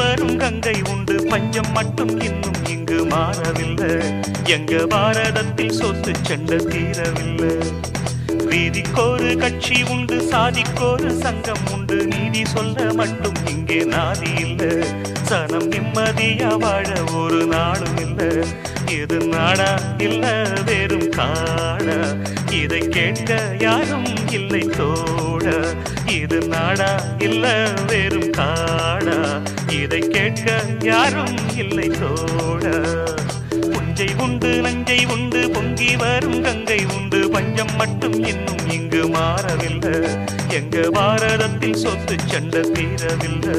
வரும் கங்கை உண்டு. பஞ்சம் மட்டும் இன்னும் இங்கு மாறவில்லை. எங்க பாரதத்தில் சொத்து சண்டை தீரவில்லை. வீதிக்கோரு கட்சி உண்டு சாதிக்கோரு சங்கம் உண்டு. நீதி சொல்ல மட்டும் இங்கே நாதி இல்ல. சனம் நிம்மதியா வாழ ஒரு நாளும் இல்ல. எது நாடா இல்ல வெறும் காடா இதை கேட்க யாரும் இல்லை தோட. இது நாடா இல்ல வெறும் காடா இதை கேட்க யாரும் இல்லை தோட. புஞ்சை உண்டு நஞ்சை உண்டு பொங்கி வரும் கங்கை உண்டு. பஞ்சம் மட்டும் இன்னும் இங்கு மாறவில்லை. எங்க பாரதத்தில் சொத்து சண்டை தீரவில்லை.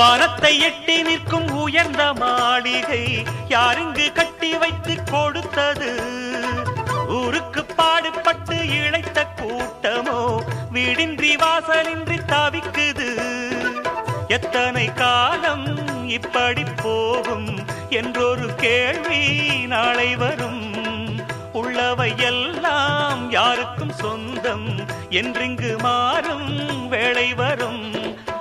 வானத்தை எட்டி நிற்கும் உயர்ந்த மாளிகை யாருங்கு கட்டி வைத்து கொடுத்தது? ஊருக்கு பாடுபட்டு இழைத்த கூட்டமோ வீடின்றி வாசலின்றி தவிக்குது? எத்தனை காலம் இப்படி போகும் என்றொரு கேள்வி நாளை வரும். உள்ளவை எல்லாம் யாருக்கும் சொந்தம் என்றிங்கு மாறும் வேளை வரும்.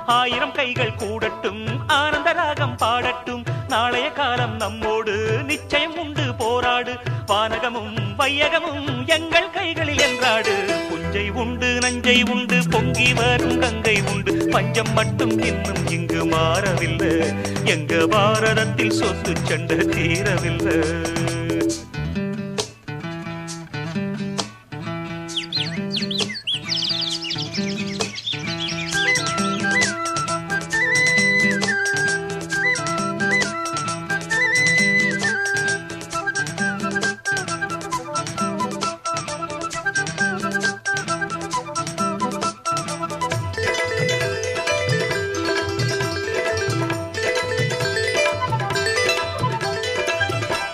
ஆயிரம் கைகள் கூடட்டும் ஆனந்த ராகம் பாடட்டும். நாளைய காலம் நம்மோடு நிச்சயம் உண்டு போராடு. வானகமும் வையகமும் எங்கள் கைகளில் என்றாடு. புஞ்சை உண்டு நஞ்சை உண்டு பொங்கி வரும் கங்கை உண்டு. பஞ்சம் மட்டும் இன்னும் இங்கு மாறவில்லை. எங்க பாரதத்தில் சொத்து சண்டை தீரவில்லை.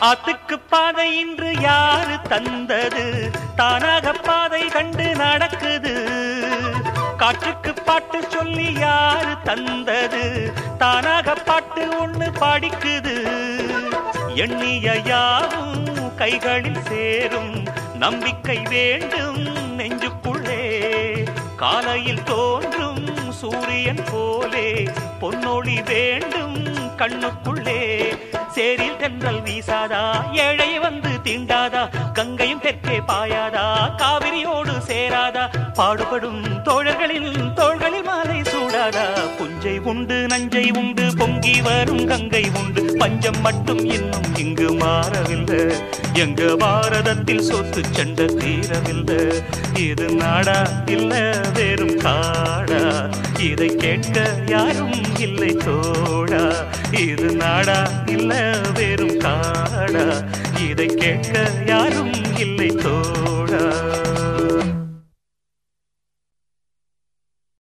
ஆத்துக்கு பாதை இன்று யாரு தந்தது? தானாக பாதை கண்டு நடக்குது. காற்றுக்கு பாட்டு சொல்லி யாரு தந்தது? தானாக பாட்டு ஒண்ணு படிக்குது. எண்ணிய யாவும் கைகளில் சேரும். நம்பிக்கை வேண்டும் நெஞ்சுக்குள்ளே. காலையில் தோன்றும் சூரியன் போலே. பொன்னொளி வேண்டும் கண்ணுக்குள்ளே. சேரில் தென்றல் வீசாதா? ஏழை வந்து தீண்டாதா? கங்கையும் தெற்கே பாயாதா? காவிரியோடு சேராதா? பாடுபடும் தோழர்களின் தோள்களில் மாலை சூடாதா? புஞ்சை உண்டு நஞ்சை உண்டு பொங்கி வரும் கங்கை உண்டு. பஞ்சம் மட்டும் இன்னும் இங்கு மாறவில்லை. எங்க பாரதத்தில் சொத்து சண்டை தீரவில்லை. இது நாடா இல்ல வெறும் காடா? இதை கேட்க யாரும் இல்லை தோடா. இது நாடா இல்ல வெறும் காடா. இதை கேட்க யாரும் இல்லை தோடா.